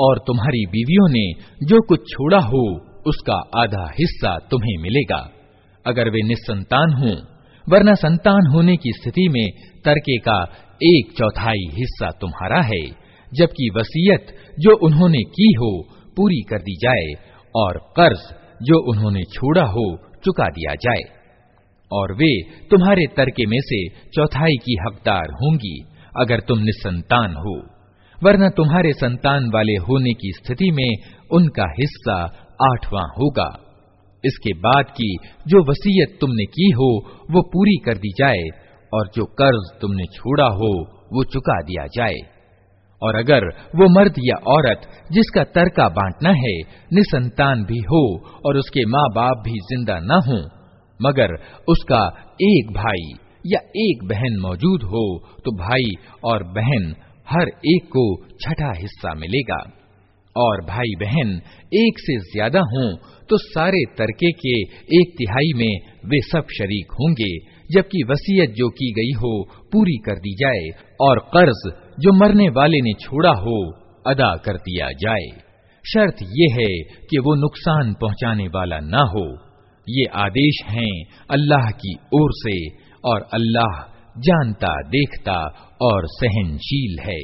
और तुम्हारी बीवियों ने जो कुछ छोड़ा हो, उसका आधा हिस्सा तुम्हें मिलेगा। अगर वे निस्संतान हों, वरना संतान होने की स्थिति में तरके का एक चौथाई हिस्सा तुम्हारा है, जबकि वसीयत जो उन्होंने की हो, पूरी कर दी जाए, और कर्ज जो उन्होंने छोड़ा हो, चुका दिया जाए। और वे तुम्हारे तरके में से चौथाई की हकदार होंगी, अगर तुम निसंतान हो। वरना तुम्हारे संतान वाले होने की स्थिति में उनका हिस्सा आठवां होगा। इसके बाद की जो वसीयत तुमने की हो, वो पूरी कर दी जाए, और जो कर्ज तुमने छोड़ा हो, वो चुका दिया जाए। और अगर वो मर्द या औरत, जिसका तरका बांटना है, निसंतान भी हो, और उसके माँ बाप भी ज़िंदा न हो मगर उसका एक भाई या एक बहन मौजूद हो तो भाई और बहन हर एक को छठा हिस्सा मिलेगा। और भाई बहन एक से ज़्यादा हों तो सारे तरके के एक तिहाई में वे सब शरीक होंगे, जबकि वसीयत जो की गई हो पूरी कर दी जाए, और कर्ज जो मरने वाले ने छोड़ा हो अदा कर दिया जाए। शर्त यह है कि वो नुकसान पहुँचाने वाला ना हो। ये आदेश हैं अल्लाह की ओर से और अल्लाह जानता देखता और सहनशील है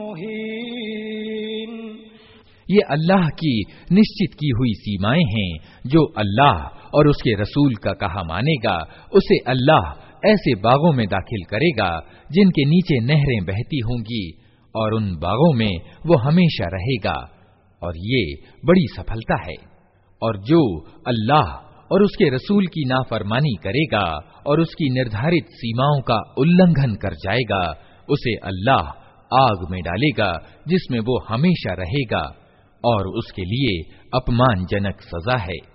मुहीन ये अल्लाह की निश्चित की हुई सीमाएं हैं जो अल्लाह और उसके रसूल का कहा मानेगा उसे अल्लाह ऐसे बागों में दाखिल करेगा जिनके नीचे नहरें बहती होंगी और उन बागों में वो हमेशा रहेगा, और ये बड़ी सफलता है। और जो अल्लाह और उसके रसूल की नाफरमानी करेगा और उसकी निर्धारित सीमाओं का उल्लंघन कर जाएगा, उसे अल्लाह आग में डालेगा, जिसमें वो हमेशा रहेगा, और उसके लिए अपमानजनक सजा है।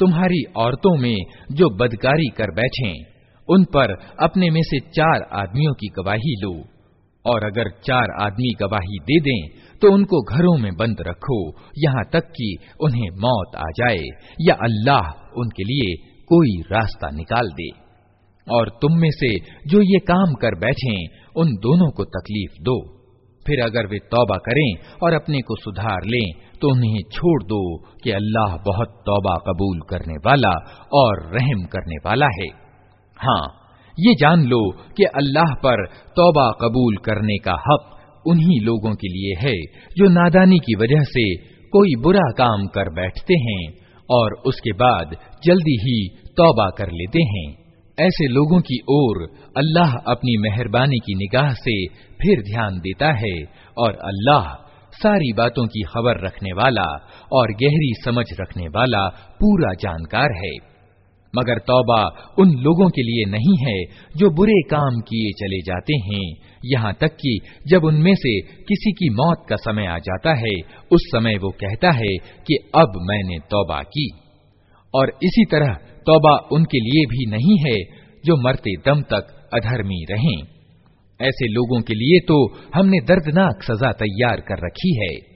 तुम्हारी औरतों में जो बदकारी कर बैठे उन पर अपने में से चार आदमियों की गवाही लो और अगर चार आदमी गवाही दे दें तो उनको घरों में बंद रखो यहाँ तक कि उन्हें मौत आ जाए या अल्लाह उनके लिए कोई रास्ता निकाल दे। और तुम में से जो ये काम कर बैठे, उन दोनों को तकलीफ़ दो। फिर अगर वे तौबा करें और अपने को सुधार लें तो उन्हें छोड़ दो कि अल्लाह बहुत तौबा कबूल करने वाला और रहम करने वाला है। हाँ ये जान लो कि अल्लाह पर तौबा कबूल करने का हक उन्हीं लोगों के लिए है, जो नादानी की वजह से कोई बुरा काम कर बैठते हैं। और उसके बाद जल्दी ही तौबा कर लेते हैं। ऐसे लोगों की ओर अल्लाह अपनी मेहरबानी की निगाह से फिर ध्यान देता है और अल्लाह सारी बातों की खबर रखने वाला और गहरी समझ रखने वाला पूरा जानकार है। मगर तौबा उन लोगों के लिए नहीं है जो बुरे काम किए चले जाते हैं। यहाँ तक कि जब उनमें से किसी की मौत का समय आ जाता है, उस समय वो कहता है कि अब मैंने तौबा की। और इसी तरह तौबा उनके लिए भी नहीं है जो मरते दम तक अधर्मी रहें। ऐसे लोगों के लिए तो हमने दर्दनाक सजा तैयार कर रखी है।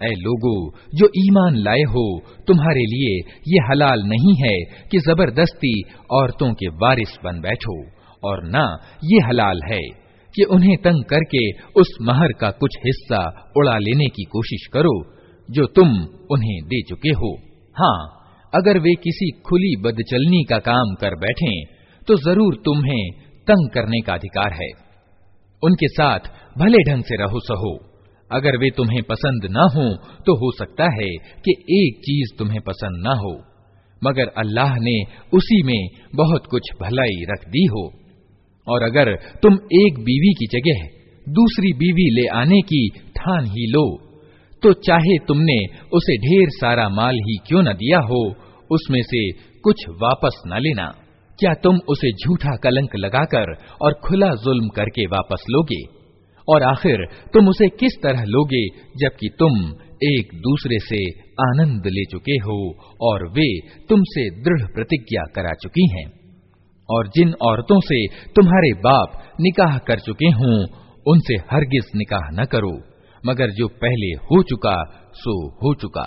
ऐ लोगो जो ईमान लाए हो तुम्हारे लिए ये हलाल नहीं है कि जबरदस्ती औरतों के वारिस बन बैठो और ना ये हलाल है कि उन्हें तंग करके उस महर का कुछ हिस्सा उड़ा लेने की कोशिश करो जो तुम उन्हें दे चुके हो हाँ अगर वे किसी खुली बदचलनी का काम कर बैठे तो ज़रूर तुम्हें तंग करने का अधिकार है। उनके साथ भले ढंग से रहो सहो। अगर वे तुम्हें पसंद न हो तो हो सकता है कि एक चीज़ तुम्हें पसंद न हो। मगर अल्लाह ने उसी में बहुत कुछ भलाई रख दी हो। और अगर तुम एक बीवी की जगह दूसरी बीवी ले आने की ठान ही लो तो चाहे तुमने उसे ढेर सारा माल ही क्यों न दिया हो, उसमें से कुछ वापस न लेना। क्या तुम उसे झूठा कलंक लगाकर और खुला जुल्म करके वापस लोगे? और आखिर तुम उसे किस तरह लोगे, जबकि तुम एक दूसरे से आनंद ले चुके हो और वे तुमसे दृढ़ प्रतिज्ञा करा चुकी हैं? और जिन औरतों से तुम्हारे बाप निकाह कर चुके हों, उनसे हरगिज निकाह न करो। मगर जो पहले हो चुका सो हो चुका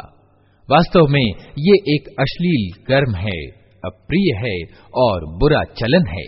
वास्तव में ये एक अश्लील कर्म है अप्रिय है और बुरा चलन है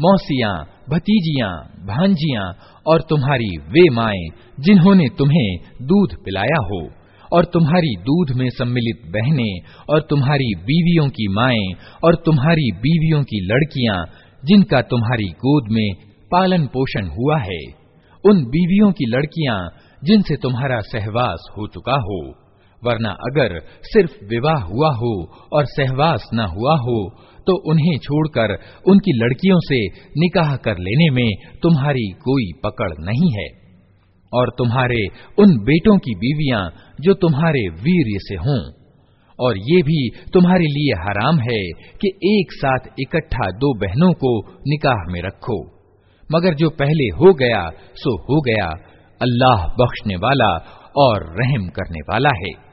मौसियाँ, भतीजियाँ, भांजियाँ और तुम्हारी वे माए जिन्होंने तुम्हें दूध पिलाया हो और तुम्हारी दूध में सम्मिलित बहनें और तुम्हारी बीवियों की माएँ और तुम्हारी बीवियों की लड़कियाँ जिनका तुम्हारी गोद में पालन पोषण हुआ है, उन बीवियों की लड़कियाँ जिनसे तुम्हारा सहवास हो चुका हो, वरना अगर सिर्फ़ विवाह हुआ हो और सहवास न हुआ हो तो उन्हें छोड़कर उनकी लड़कियों से निकाह कर लेने में तुम्हारी कोई पकड़ नहीं है। और तुम्हारे उन बेटों की बीवियाँ जो तुम्हारे वीर्य से हों, और ये भी तुम्हारे लिए हराम है कि एक साथ इकट्ठा दो बहनों को निकाह में रखो। मगर जो पहले हो गया, सो हो गया। अल्लाह बख्शने वाला और रहम करने वाला है।